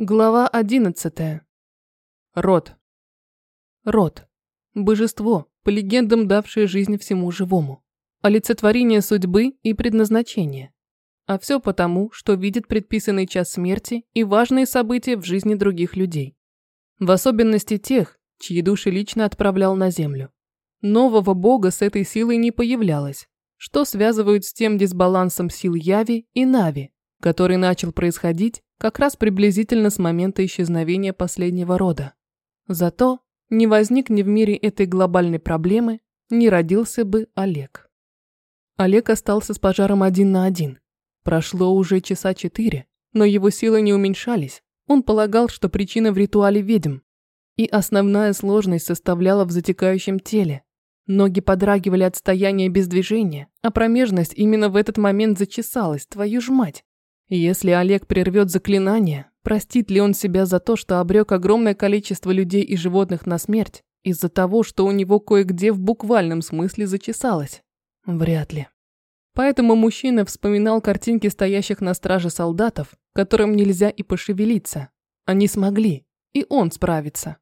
Глава одиннадцатая. Род. Род. Божество, по легендам давшее жизнь всему живому. Олицетворение судьбы и предназначения. А все потому, что видит предписанный час смерти и важные события в жизни других людей. В особенности тех, чьи души лично отправлял на землю. Нового бога с этой силой не появлялось, что связывают с тем дисбалансом сил Яви и Нави, который начал происходить как раз приблизительно с момента исчезновения последнего рода. Зато не возник ни в мире этой глобальной проблемы, не родился бы Олег. Олег остался с пожаром один на один. Прошло уже часа четыре, но его силы не уменьшались. Он полагал, что причина в ритуале ведьм. И основная сложность составляла в затекающем теле. Ноги подрагивали от стояния без движения, а промежность именно в этот момент зачесалась, твою ж мать. Если Олег прервет заклинание, простит ли он себя за то, что обрек огромное количество людей и животных на смерть, из-за того, что у него кое-где в буквальном смысле зачесалось? Вряд ли. Поэтому мужчина вспоминал картинки стоящих на страже солдатов, которым нельзя и пошевелиться. Они смогли, и он справится.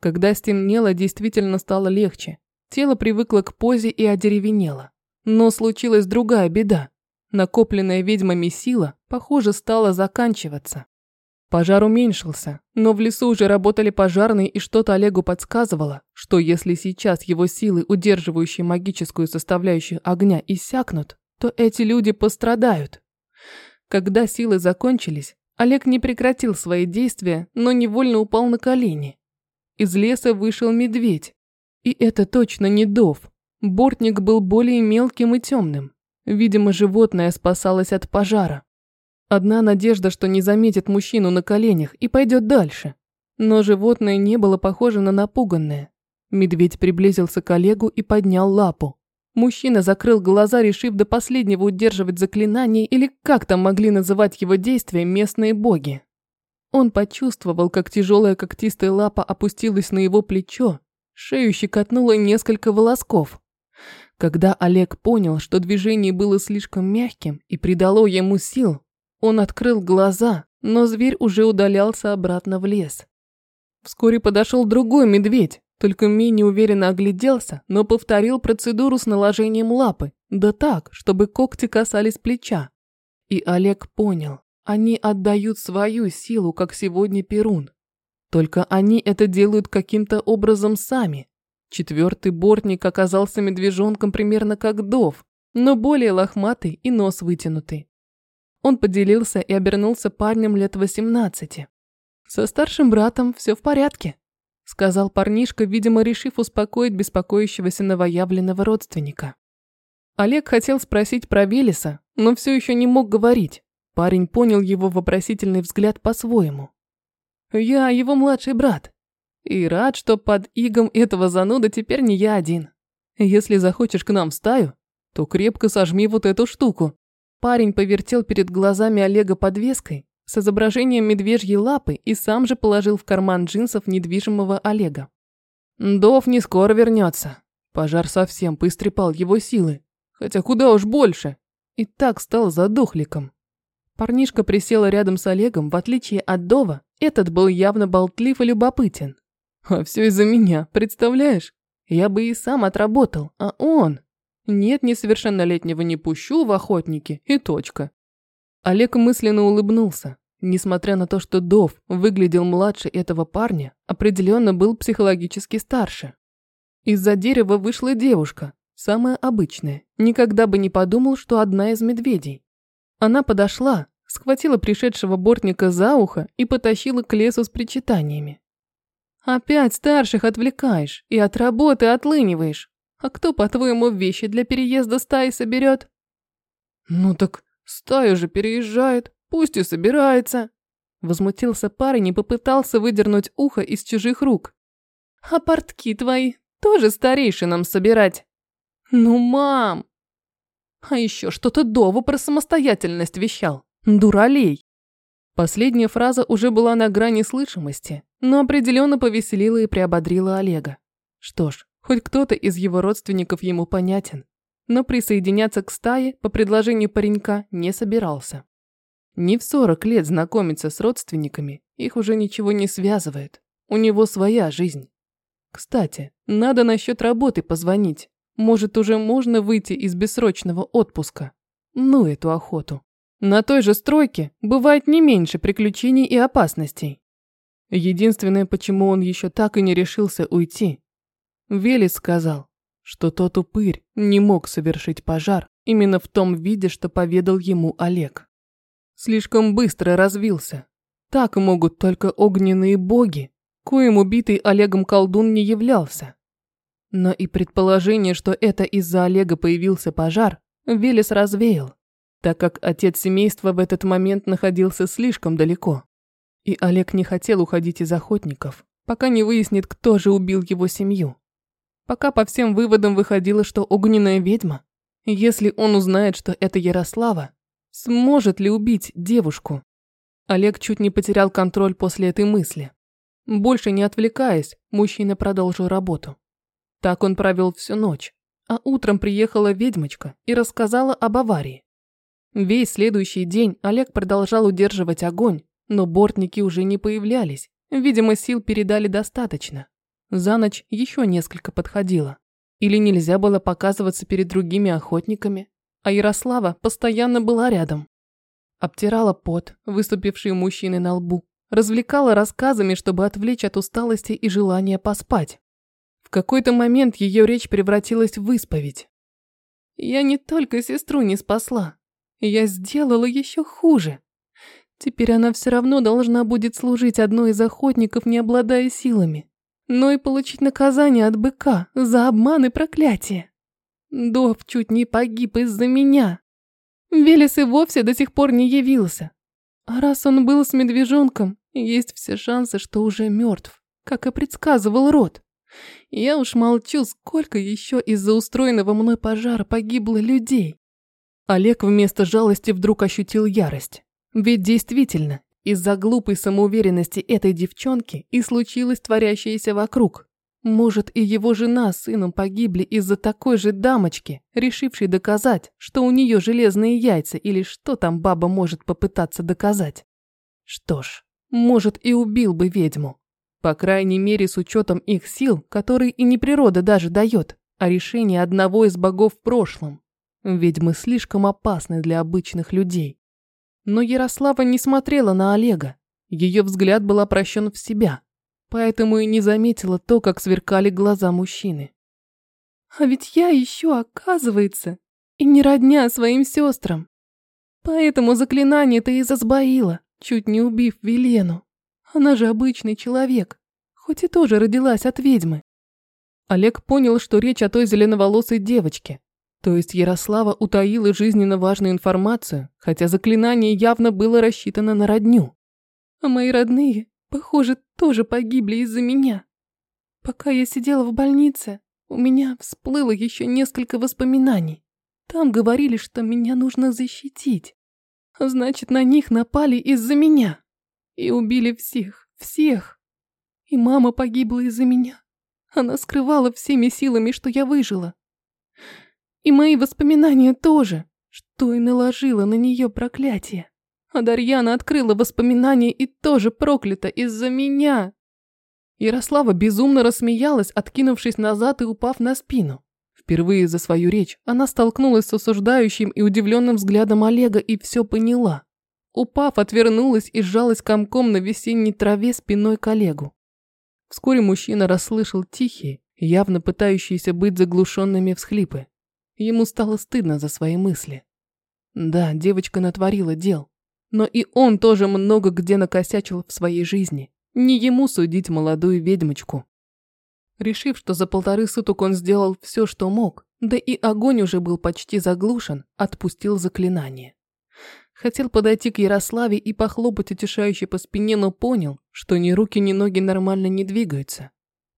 Когда стемнело, действительно стало легче. Тело привыкло к позе и одеревенело. Но случилась другая беда. Накопленная ведьмами сила, похоже, стала заканчиваться. Пожар уменьшился, но в лесу уже работали пожарные, и что-то Олегу подсказывало, что если сейчас его силы, удерживающие магическую составляющую огня, иссякнут, то эти люди пострадают. Когда силы закончились, Олег не прекратил свои действия, но невольно упал на колени. Из леса вышел медведь. И это точно не Дов. Бортник был более мелким и темным. Видимо, животное спасалось от пожара. Одна надежда, что не заметит мужчину на коленях и пойдет дальше. Но животное не было похоже на напуганное. Медведь приблизился к Олегу и поднял лапу. Мужчина закрыл глаза, решив до последнего удерживать заклинание или как там могли называть его действия местные боги. Он почувствовал, как тяжелая когтистая лапа опустилась на его плечо, шею щекотнуло несколько волосков. Когда Олег понял, что движение было слишком мягким и придало ему сил, он открыл глаза, но зверь уже удалялся обратно в лес. Вскоре подошел другой медведь, только менее уверенно огляделся, но повторил процедуру с наложением лапы, да так, чтобы когти касались плеча. И Олег понял, они отдают свою силу, как сегодня Перун. Только они это делают каким-то образом сами, Четвертый бортник оказался медвежонком примерно как Дов, но более лохматый и нос вытянутый. Он поделился и обернулся парнем лет 18. «Со старшим братом все в порядке», – сказал парнишка, видимо, решив успокоить беспокоящегося новоявленного родственника. Олег хотел спросить про Велеса, но все еще не мог говорить. Парень понял его вопросительный взгляд по-своему. «Я его младший брат. И рад, что под игом этого зануда теперь не я один. Если захочешь к нам в стаю, то крепко сожми вот эту штуку. Парень повертел перед глазами Олега подвеской с изображением медвежьей лапы и сам же положил в карман джинсов недвижимого Олега. Дов не скоро вернется. Пожар совсем поистрепал его силы. Хотя куда уж больше. И так стал задохликом. Парнишка присел рядом с Олегом, в отличие от Дова, этот был явно болтлив и любопытен. А все из-за меня, представляешь? Я бы и сам отработал, а он... Нет, несовершеннолетнего не пущу в охотники, и точка. Олег мысленно улыбнулся. Несмотря на то, что Дов выглядел младше этого парня, определенно был психологически старше. Из-за дерева вышла девушка, самая обычная, никогда бы не подумал, что одна из медведей. Она подошла, схватила пришедшего бортника за ухо и потащила к лесу с причитаниями. Опять старших отвлекаешь и от работы отлыниваешь. А кто, по-твоему, вещи для переезда стаи соберет? Ну так стая же переезжает, пусть и собирается. Возмутился парень и попытался выдернуть ухо из чужих рук. А портки твои тоже старейшинам собирать. Ну, мам! А еще что-то Дову про самостоятельность вещал. Дуралей. Последняя фраза уже была на грани слышимости, но определенно повеселила и приободрила Олега. Что ж, хоть кто-то из его родственников ему понятен, но присоединяться к стае по предложению паренька не собирался. Не в 40 лет знакомиться с родственниками, Их уже ничего не связывает. У него своя жизнь. Кстати, надо насчет работы позвонить. Может, уже можно выйти из бессрочного отпуска. Ну, эту охоту. На той же стройке бывает не меньше приключений и опасностей. Единственное, почему он еще так и не решился уйти. Велес сказал, что тот упырь не мог совершить пожар именно в том виде, что поведал ему Олег. Слишком быстро развился. Так могут только огненные боги, коим убитый Олегом колдун не являлся. Но и предположение, что это из-за Олега появился пожар, Велес развеял, так как отец семейства в этот момент находился слишком далеко. И Олег не хотел уходить из охотников, пока не выяснит, кто же убил его семью. Пока по всем выводам выходило, что огненная ведьма, если он узнает, что это Ярослава, сможет ли убить девушку? Олег чуть не потерял контроль после этой мысли. Больше не отвлекаясь, мужчина продолжил работу. Так он провел всю ночь, а утром приехала ведьмочка и рассказала об аварии. Весь следующий день Олег продолжал удерживать огонь, но бортники уже не появлялись, видимо, сил передали достаточно. За ночь еще несколько подходило. Или нельзя было показываться перед другими охотниками, а Ярослава постоянно была рядом. Обтирала пот, выступивший у мужчины на лбу, развлекала рассказами, чтобы отвлечь от усталости и желания поспать. В какой-то момент ее речь превратилась в исповедь. «Я не только сестру не спасла, я сделала еще хуже. Теперь она все равно должна будет служить одной из охотников, не обладая силами но и получить наказание от быка за обман и проклятие. Дов чуть не погиб из-за меня. Велес и вовсе до сих пор не явился. А раз он был с медвежонком, есть все шансы, что уже мертв, как и предсказывал Рот. Я уж молчу, сколько еще из-за устроенного мной пожара погибло людей. Олег вместо жалости вдруг ощутил ярость. Ведь действительно, из-за глупой самоуверенности этой девчонки и случилось творящееся вокруг. Может, и его жена с сыном погибли из-за такой же дамочки, решившей доказать, что у нее железные яйца или что там баба может попытаться доказать. Что ж, может и убил бы ведьму. По крайней мере, с учетом их сил, которые и не природа даже дает, а решение одного из богов в прошлом. Ведьмы слишком опасны для обычных людей. Но Ярослава не смотрела на Олега. Ее взгляд был обращен в себя, поэтому и не заметила то, как сверкали глаза мужчины. А ведь я еще, оказывается, и не родня своим сестрам. Поэтому заклинание-то и засбоила, чуть не убив Велену. Она же обычный человек, хоть и тоже родилась от ведьмы. Олег понял, что речь о той зеленоволосой девочке, то есть Ярослава утаила жизненно важную информацию, хотя заклинание явно было рассчитано на родню. А мои родные, похоже, тоже погибли из-за меня. Пока я сидела в больнице, у меня всплыло еще несколько воспоминаний. Там говорили, что меня нужно защитить. Значит, на них напали из-за меня. И убили всех, всех. И мама погибла из-за меня. Она скрывала всеми силами, что я выжила. И мои воспоминания тоже, что и наложило на нее проклятие. А Дарьяна открыла воспоминания и тоже проклята из-за меня. Ярослава безумно рассмеялась, откинувшись назад и упав на спину. Впервые за свою речь она столкнулась с осуждающим и удивленным взглядом Олега и все поняла. Упав, отвернулась и сжалась комком на весенней траве спиной к Олегу. Вскоре мужчина расслышал тихие, явно пытающиеся быть заглушенными всхлипы. Ему стало стыдно за свои мысли. Да, девочка натворила дел. Но и он тоже много где накосячил в своей жизни. Не ему судить молодую ведьмочку. Решив, что за полторы суток он сделал все, что мог, да и огонь уже был почти заглушен, отпустил заклинание. Хотел подойти к Ярославе и похлопать утешающе по спине, но понял, что ни руки, ни ноги нормально не двигаются.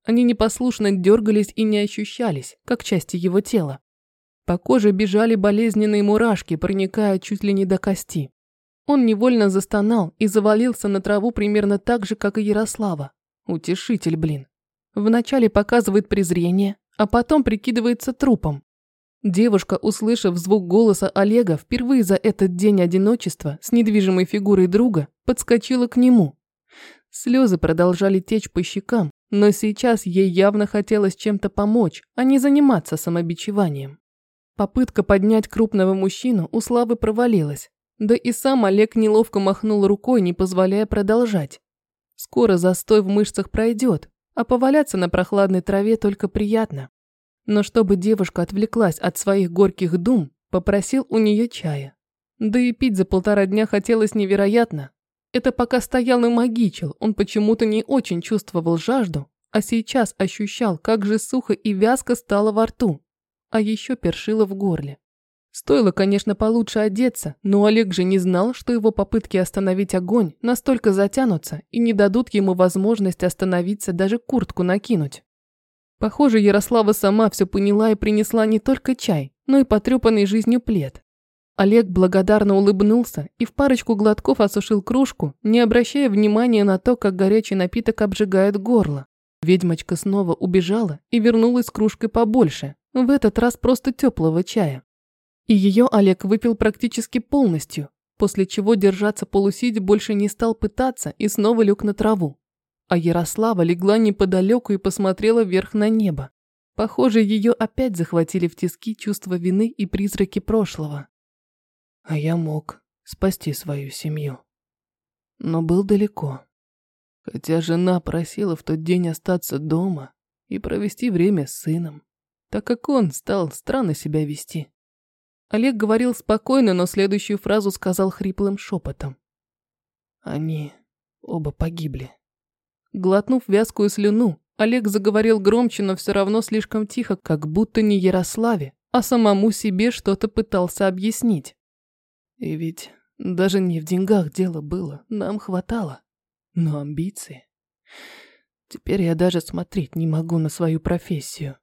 Они непослушно дергались и не ощущались, как части его тела. По коже бежали болезненные мурашки, проникая чуть ли не до кости. Он невольно застонал и завалился на траву примерно так же, как и Ярослава. Утешитель, блин. Вначале показывает презрение, а потом прикидывается трупом. Девушка, услышав звук голоса Олега впервые за этот день одиночества с недвижимой фигурой друга, подскочила к нему. Слезы продолжали течь по щекам, но сейчас ей явно хотелось чем-то помочь, а не заниматься самобичеванием. Попытка поднять крупного мужчину у Славы провалилась. Да и сам Олег неловко махнул рукой, не позволяя продолжать. Скоро застой в мышцах пройдет, а поваляться на прохладной траве только приятно. Но чтобы девушка отвлеклась от своих горьких дум, попросил у нее чая. Да и пить за полтора дня хотелось невероятно. Это пока стоял и магичил, он почему-то не очень чувствовал жажду, а сейчас ощущал, как же сухо и вязко стало во рту а еще першило в горле. Стоило, конечно, получше одеться, но Олег же не знал, что его попытки остановить огонь настолько затянутся и не дадут ему возможность остановиться даже куртку накинуть. Похоже, Ярослава сама все поняла и принесла не только чай, но и потрепанный жизнью плед. Олег благодарно улыбнулся и в парочку глотков осушил кружку, не обращая внимания на то, как горячий напиток обжигает горло. Ведьмочка снова убежала и вернулась с кружкой побольше, в этот раз просто теплого чая. И ее Олег выпил практически полностью, после чего держаться полусидя больше не стал пытаться и снова лег на траву. А Ярослава легла неподалеку и посмотрела вверх на небо. Похоже, ее опять захватили в тиски чувства вины и призраки прошлого. А я мог спасти свою семью. Но был далеко. Хотя жена просила в тот день остаться дома и провести время с сыном так как он стал странно себя вести. Олег говорил спокойно, но следующую фразу сказал хриплым шепотом. Они оба погибли. Глотнув вязкую слюну, Олег заговорил громче, но все равно слишком тихо, как будто не Ярославе, а самому себе что-то пытался объяснить. И ведь даже не в деньгах дело было, нам хватало. Но амбиции... Теперь я даже смотреть не могу на свою профессию.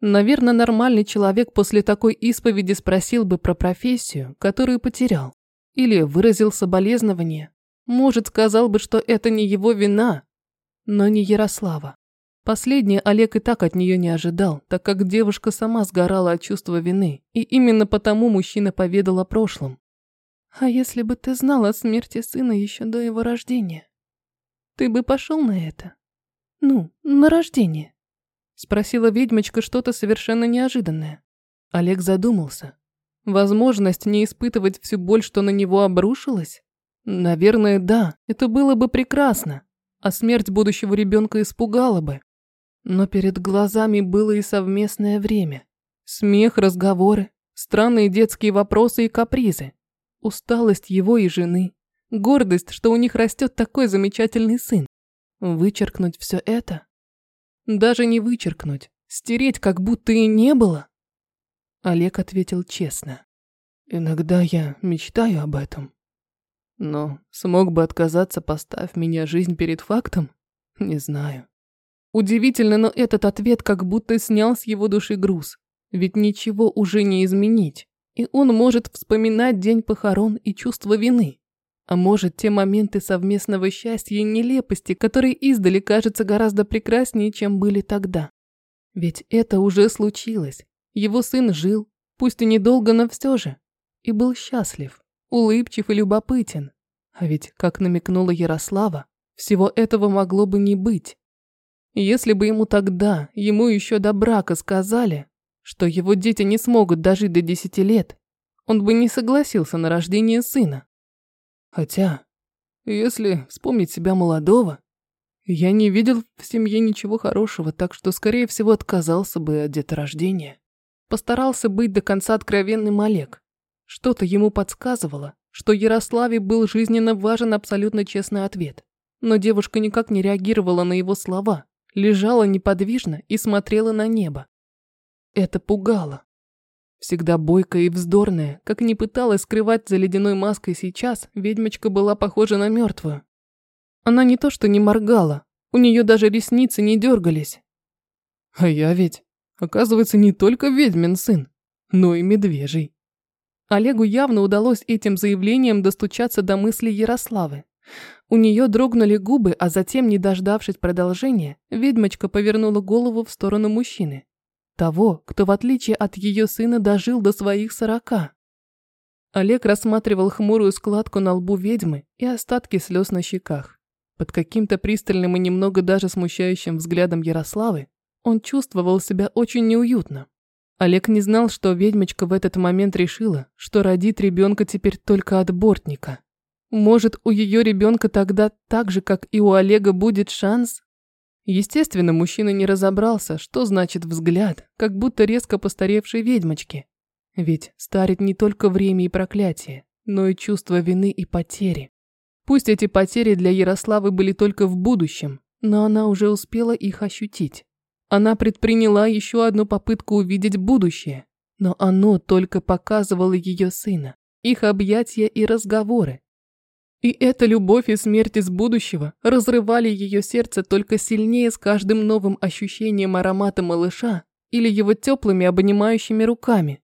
Наверное, нормальный человек после такой исповеди спросил бы про профессию, которую потерял. Или выразил соболезнование. Может, сказал бы, что это не его вина. Но не Ярослава. Последнее Олег и так от нее не ожидал, так как девушка сама сгорала от чувства вины, и именно потому мужчина поведал о прошлом. «А если бы ты знал о смерти сына еще до его рождения? Ты бы пошел на это? Ну, на рождение?» Спросила ведьмочка что-то совершенно неожиданное. Олег задумался. Возможность не испытывать всю боль, что на него обрушилась? Наверное, да, это было бы прекрасно. А смерть будущего ребенка испугала бы. Но перед глазами было и совместное время. Смех, разговоры, странные детские вопросы и капризы. Усталость его и жены. Гордость, что у них растет такой замечательный сын. Вычеркнуть все это? Даже не вычеркнуть, стереть, как будто и не было. Олег ответил честно. Иногда я мечтаю об этом. Но смог бы отказаться, поставь меня жизнь перед фактом? Не знаю. Удивительно, но этот ответ как будто снял с его души груз. Ведь ничего уже не изменить. И он может вспоминать день похорон и чувство вины. А может, те моменты совместного счастья и нелепости, которые издали кажутся гораздо прекраснее, чем были тогда. Ведь это уже случилось. Его сын жил, пусть и недолго, но все же. И был счастлив, улыбчив и любопытен. А ведь, как намекнула Ярослава, всего этого могло бы не быть. Если бы ему тогда, ему еще до брака сказали, что его дети не смогут дожить до десяти лет, он бы не согласился на рождение сына. Хотя, если вспомнить себя молодого, я не видел в семье ничего хорошего, так что, скорее всего, отказался бы от деторождения. Постарался быть до конца откровенным Олег. Что-то ему подсказывало, что Ярославе был жизненно важен абсолютно честный ответ. Но девушка никак не реагировала на его слова, лежала неподвижно и смотрела на небо. Это пугало. Всегда бойкая и вздорная, как не пыталась скрывать за ледяной маской сейчас, ведьмочка была похожа на мертвую. Она не то что не моргала, у нее даже ресницы не дергались. А я ведь, оказывается, не только ведьмин сын, но и медвежий. Олегу явно удалось этим заявлением достучаться до мысли Ярославы. У нее дрогнули губы, а затем, не дождавшись продолжения, ведьмочка повернула голову в сторону мужчины. Того, кто в отличие от ее сына дожил до своих сорока. Олег рассматривал хмурую складку на лбу ведьмы и остатки слез на щеках. Под каким-то пристальным и немного даже смущающим взглядом Ярославы он чувствовал себя очень неуютно. Олег не знал, что ведьмочка в этот момент решила, что родит ребенка теперь только от бортника. Может, у ее ребенка тогда так же, как и у Олега, будет шанс? Естественно, мужчина не разобрался, что значит взгляд, как будто резко постаревшей ведьмочки. Ведь старит не только время и проклятие, но и чувство вины и потери. Пусть эти потери для Ярославы были только в будущем, но она уже успела их ощутить. Она предприняла еще одну попытку увидеть будущее, но оно только показывало ее сына, их объятия и разговоры. И эта любовь и смерть из будущего разрывали ее сердце только сильнее с каждым новым ощущением аромата малыша или его теплыми обнимающими руками.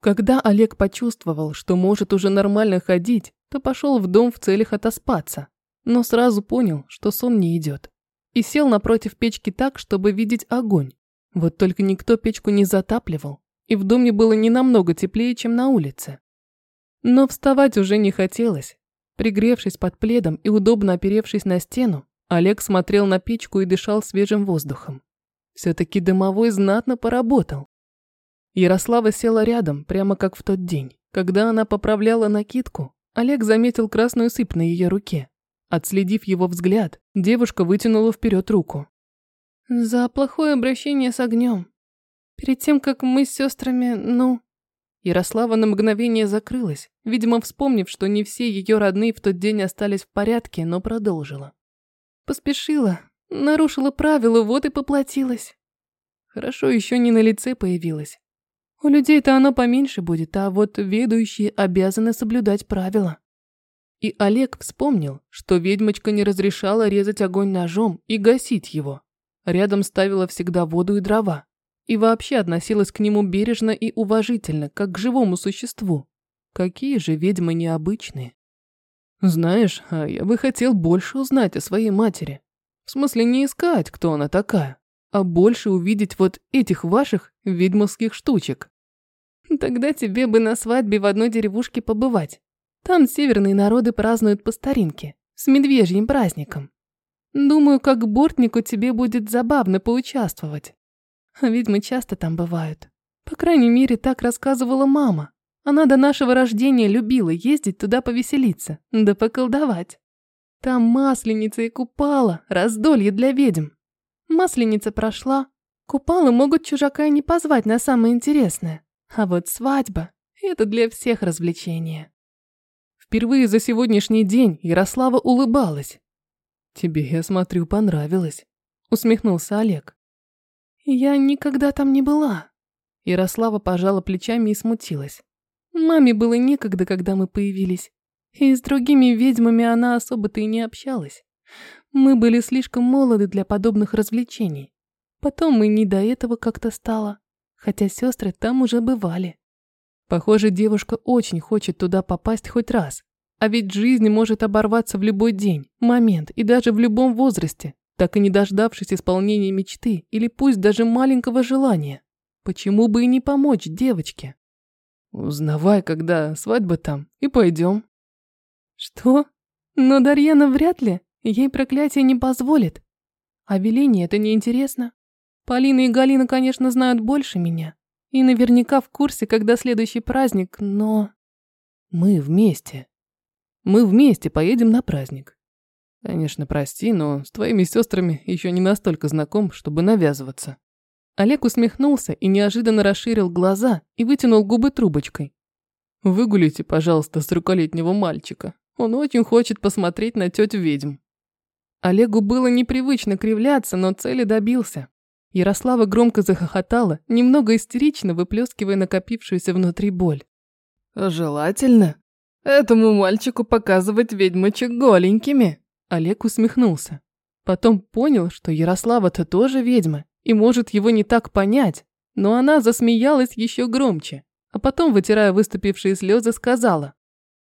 Когда Олег почувствовал, что может уже нормально ходить, то пошел в дом в целях отоспаться, но сразу понял, что сон не идет. И сел напротив печки так, чтобы видеть огонь. Вот только никто печку не затапливал, и в доме было не намного теплее, чем на улице. Но вставать уже не хотелось. Пригревшись под пледом и удобно оперевшись на стену, Олег смотрел на печку и дышал свежим воздухом. Все-таки дымовой знатно поработал. Ярослава села рядом, прямо как в тот день. Когда она поправляла накидку, Олег заметил красную сыпь на ее руке. Отследив его взгляд, девушка вытянула вперед руку. «За плохое обращение с огнем. Перед тем, как мы с сестрами, ну...» Ярослава на мгновение закрылась, видимо, вспомнив, что не все ее родные в тот день остались в порядке, но продолжила. Поспешила, нарушила правила, вот и поплатилась. Хорошо еще не на лице появилась. У людей-то оно поменьше будет, а вот ведущие обязаны соблюдать правила. И Олег вспомнил, что ведьмочка не разрешала резать огонь ножом и гасить его. Рядом ставила всегда воду и дрова. И вообще относилась к нему бережно и уважительно, как к живому существу. Какие же ведьмы необычные. Знаешь, а я бы хотел больше узнать о своей матери. В смысле не искать, кто она такая, а больше увидеть вот этих ваших ведьмовских штучек. Тогда тебе бы на свадьбе в одной деревушке побывать. Там северные народы празднуют по старинке, с медвежьим праздником. Думаю, как бортнику тебе будет забавно поучаствовать. А ведьмы часто там бывают. По крайней мере, так рассказывала мама. Она до нашего рождения любила ездить туда повеселиться, да поколдовать. Там масленица и купала, раздолье для ведьм. Масленица прошла. Купалы могут чужака и не позвать на самое интересное. А вот свадьба – это для всех развлечение. Впервые за сегодняшний день Ярослава улыбалась. «Тебе, я смотрю, понравилось», – усмехнулся Олег. «Я никогда там не была». Ярослава пожала плечами и смутилась. Маме было некогда, когда мы появились. И с другими ведьмами она особо-то и не общалась. Мы были слишком молоды для подобных развлечений. Потом и не до этого как-то стало хотя сестры там уже бывали. Похоже, девушка очень хочет туда попасть хоть раз. А ведь жизнь может оборваться в любой день, момент и даже в любом возрасте, так и не дождавшись исполнения мечты или пусть даже маленького желания. Почему бы и не помочь девочке? Узнавай, когда свадьба там, и пойдем. Что? Но Дарьяна вряд ли. Ей проклятие не позволит. А Велине это не интересно. Полина и Галина, конечно, знают больше меня. И наверняка в курсе, когда следующий праздник, но... Мы вместе. Мы вместе поедем на праздник. Конечно, прости, но с твоими сестрами еще не настолько знаком, чтобы навязываться. Олег усмехнулся и неожиданно расширил глаза и вытянул губы трубочкой. Выгулите, пожалуйста, сорокалетнего мальчика. Он очень хочет посмотреть на тетю ведьм. Олегу было непривычно кривляться, но цели добился. Ярослава громко захохотала, немного истерично выплескивая накопившуюся внутри боль. «Желательно этому мальчику показывать ведьмочек голенькими», Олег усмехнулся. Потом понял, что Ярослава-то тоже ведьма, и может его не так понять, но она засмеялась еще громче, а потом, вытирая выступившие слезы, сказала.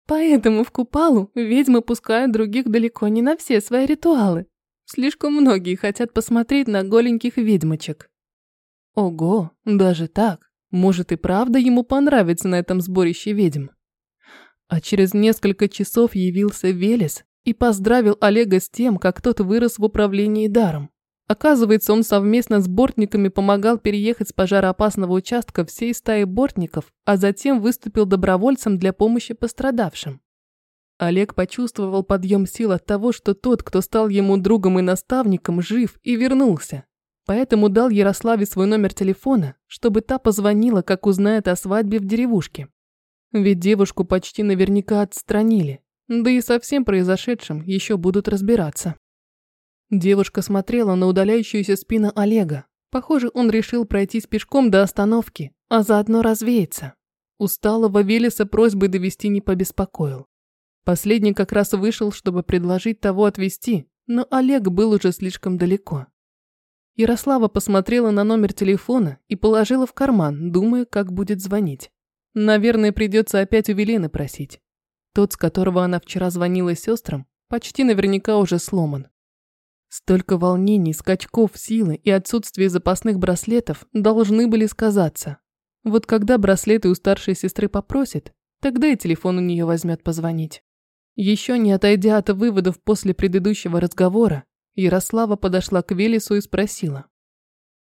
«Поэтому в Купалу ведьмы пускают других далеко не на все свои ритуалы. Слишком многие хотят посмотреть на голеньких ведьмочек. Ого, даже так? Может и правда ему понравится на этом сборище ведьм? А через несколько часов явился Велес и поздравил Олега с тем, как тот вырос в управлении даром. Оказывается, он совместно с бортниками помогал переехать с пожароопасного участка всей стаи бортников, а затем выступил добровольцем для помощи пострадавшим. Олег почувствовал подъем сил от того, что тот, кто стал ему другом и наставником, жив и вернулся. Поэтому дал Ярославе свой номер телефона, чтобы та позвонила, как узнает о свадьбе в деревушке. Ведь девушку почти наверняка отстранили, да и со всем произошедшим еще будут разбираться. Девушка смотрела на удаляющуюся спину Олега. Похоже, он решил пройтись пешком до остановки, а заодно развеяться. Усталого Велеса просьбой довести не побеспокоил. Последний как раз вышел, чтобы предложить того отвезти, но Олег был уже слишком далеко. Ярослава посмотрела на номер телефона и положила в карман, думая, как будет звонить. Наверное, придется опять у Велины просить. Тот, с которого она вчера звонила сестрам, почти наверняка уже сломан. Столько волнений, скачков силы и отсутствие запасных браслетов должны были сказаться. Вот когда браслеты у старшей сестры попросит, тогда и телефон у нее возьмет позвонить. Еще не отойдя от выводов после предыдущего разговора, Ярослава подошла к Велесу и спросила.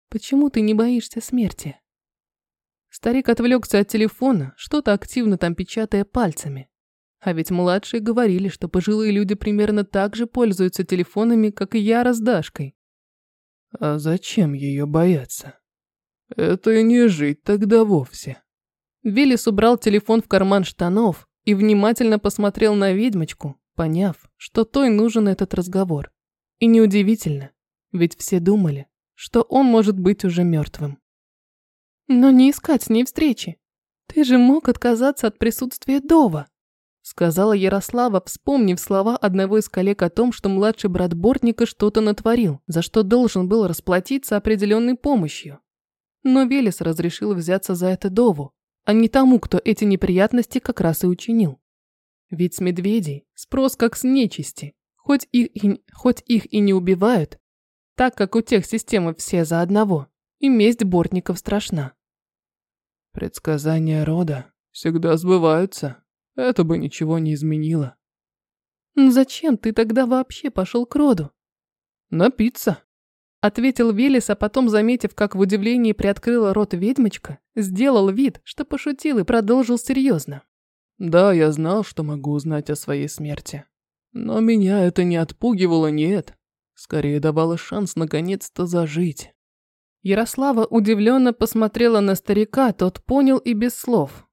«Почему ты не боишься смерти?» Старик отвлекся от телефона, что-то активно там печатая пальцами. А ведь младшие говорили, что пожилые люди примерно так же пользуются телефонами, как и Яра с Дашкой. А зачем ее бояться? Это и не жить тогда вовсе. Велес убрал телефон в карман штанов и внимательно посмотрел на ведьмочку, поняв, что той нужен этот разговор. И неудивительно, ведь все думали, что он может быть уже мертвым. Но не искать с ней встречи. Ты же мог отказаться от присутствия Дова, сказала Ярослава, вспомнив слова одного из коллег о том, что младший брат Бортника что-то натворил, за что должен был расплатиться определенной помощью. Но Велес разрешил взяться за это Дову, а не тому, кто эти неприятности как раз и учинил. Ведь с медведей спрос как с нечисти, Хоть их, и, хоть их и не убивают, так как у тех системы все за одного, и месть бортников страшна. Предсказания рода всегда сбываются. Это бы ничего не изменило. Ну зачем ты тогда вообще пошел к роду? Напиться. Ответил Велес, а потом, заметив, как в удивлении приоткрыла рот ведьмочка, сделал вид, что пошутил и продолжил серьезно. Да, я знал, что могу узнать о своей смерти. Но меня это не отпугивало, нет. Скорее давало шанс наконец-то зажить. Ярослава удивленно посмотрела на старика, тот понял и без слов.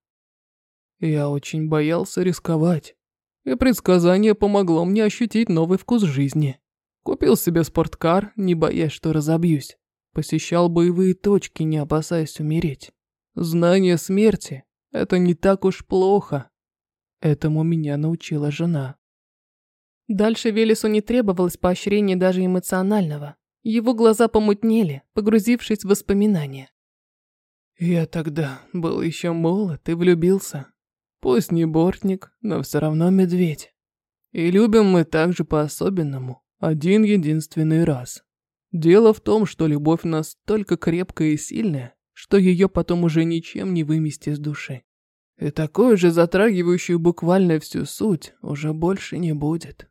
Я очень боялся рисковать. И предсказание помогло мне ощутить новый вкус жизни. Купил себе спорткар, не боясь, что разобьюсь. Посещал боевые точки, не опасаясь умереть. Знание смерти – это не так уж плохо. Этому меня научила жена. Дальше Велесу не требовалось поощрения даже эмоционального. Его глаза помутнели, погрузившись в воспоминания. Я тогда был еще молод и влюбился. Пусть не бортник, но все равно медведь. И любим мы также по-особенному, один единственный раз. Дело в том, что любовь настолько крепкая и сильная, что ее потом уже ничем не вымести с души. И такой же затрагивающую буквально всю суть уже больше не будет.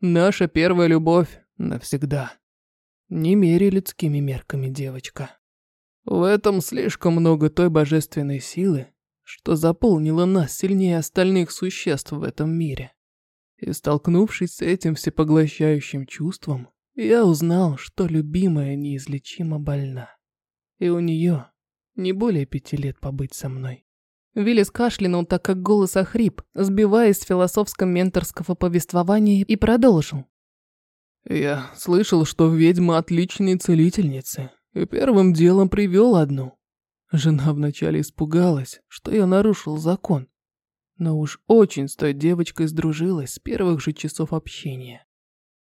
Наша первая любовь навсегда. Не мери людскими мерками, девочка. В этом слишком много той божественной силы, что заполнило нас сильнее остальных существ в этом мире. И столкнувшись с этим всепоглощающим чувством, я узнал, что любимая неизлечимо больна. И у нее не более пяти лет побыть со мной. Виллис кашлянул, так как голос охрип, сбиваясь с философско-менторского повествования, и продолжил. «Я слышал, что ведьмы отличные целительницы, и первым делом привел одну. Жена вначале испугалась, что я нарушил закон, но уж очень с той девочкой сдружилась с первых же часов общения.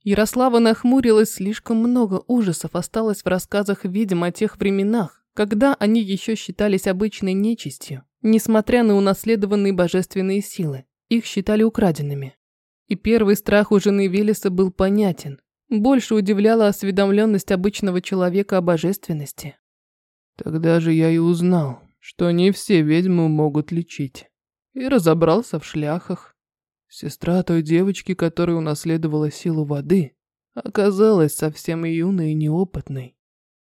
Ярослава нахмурилась, слишком много ужасов осталось в рассказах ведьм о тех временах, когда они еще считались обычной нечистью. Несмотря на унаследованные божественные силы, их считали украденными. И первый страх у жены Велеса был понятен. Больше удивляла осведомленность обычного человека о божественности. Тогда же я и узнал, что не все ведьмы могут лечить. И разобрался в шляхах. Сестра той девочки, которая унаследовала силу воды, оказалась совсем юной и неопытной.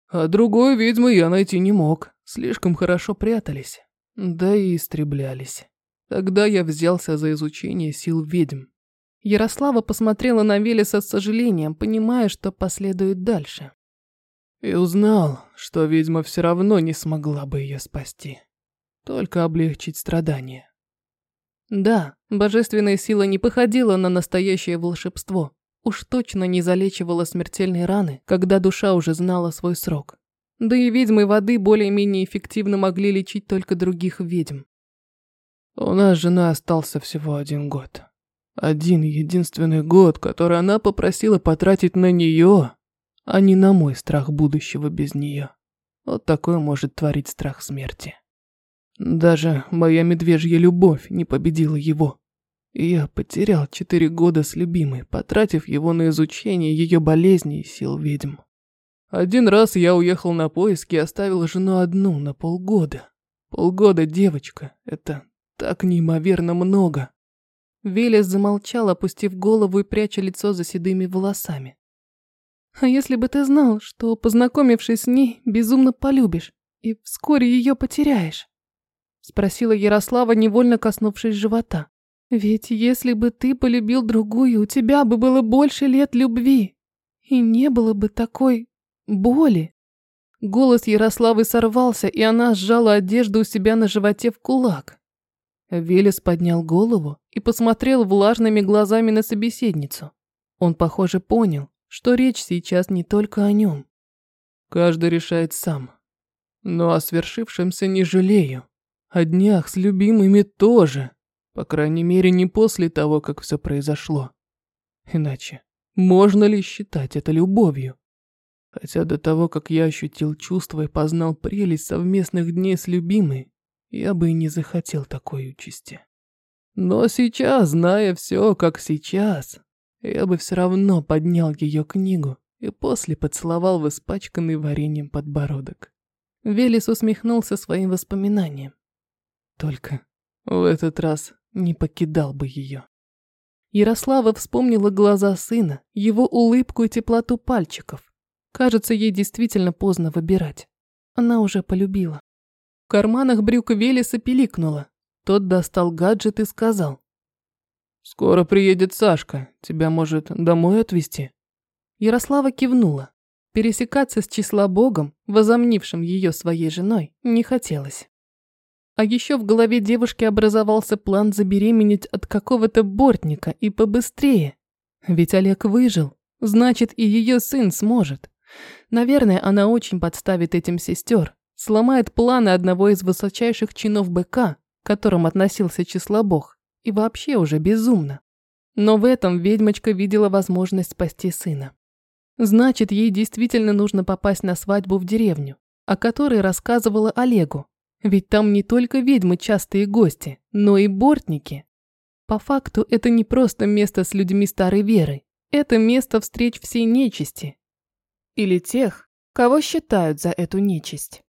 А другой ведьмы я найти не мог, слишком хорошо прятались, да и истреблялись. Тогда я взялся за изучение сил ведьм. Ярослава посмотрела на Велеса с сожалением, понимая, что последует дальше. И узнал, что ведьма все равно не смогла бы ее спасти. Только облегчить страдания. Да, божественная сила не походила на настоящее волшебство. Уж точно не залечивала смертельные раны, когда душа уже знала свой срок. Да и ведьмы воды более-менее эффективно могли лечить только других ведьм. У нас с женой остался всего один год. Один единственный год, который она попросила потратить на нее, а не на мой страх будущего без нее. Вот такой может творить страх смерти. Даже моя медвежья любовь не победила его. я потерял четыре года с любимой, потратив его на изучение ее болезней и сил ведьм. Один раз я уехал на поиски и оставил жену одну на полгода. Полгода, девочка, это так неимоверно много. Велес замолчал, опустив голову и пряча лицо за седыми волосами. «А если бы ты знал, что, познакомившись с ней, безумно полюбишь и вскоре ее потеряешь?» Спросила Ярослава, невольно коснувшись живота. «Ведь если бы ты полюбил другую, у тебя бы было больше лет любви, и не было бы такой боли». Голос Ярославы сорвался, и она сжала одежду у себя на животе в кулак. Велес поднял голову и посмотрел влажными глазами на собеседницу. Он, похоже, понял, что речь сейчас не только о нем. Каждый решает сам. Но о свершившемся не жалею. О днях с любимыми тоже. По крайней мере, не после того, как все произошло. Иначе, можно ли считать это любовью? Хотя до того, как я ощутил чувства и познал прелесть совместных дней с любимой, я бы и не захотел такой участи. Но сейчас, зная все, как сейчас, я бы все равно поднял ее книгу и после поцеловал в испачканный вареньем подбородок. Велес усмехнулся своим воспоминанием. Только в этот раз не покидал бы ее. Ярослава вспомнила глаза сына, его улыбку и теплоту пальчиков. Кажется, ей действительно поздно выбирать. Она уже полюбила. В карманах брюк Велеса пиликнула. Тот достал гаджет и сказал. «Скоро приедет Сашка. Тебя, может, домой отвезти?» Ярослава кивнула. Пересекаться с числа богом, возомнившим ее своей женой, не хотелось. А еще в голове девушки образовался план забеременеть от какого-то бортника и побыстрее. Ведь Олег выжил, значит и ее сын сможет. Наверное, она очень подставит этим сестер, сломает планы одного из высочайших чинов БК, к которым относился числобог, и вообще уже безумно. Но в этом ведьмочка видела возможность спасти сына. Значит, ей действительно нужно попасть на свадьбу в деревню, о которой рассказывала Олегу, ведь там не только ведьмы частые гости, но и бортники. По факту это не просто место с людьми старой веры, это место встреч всей нечисти. Или тех, кого считают за эту нечисть.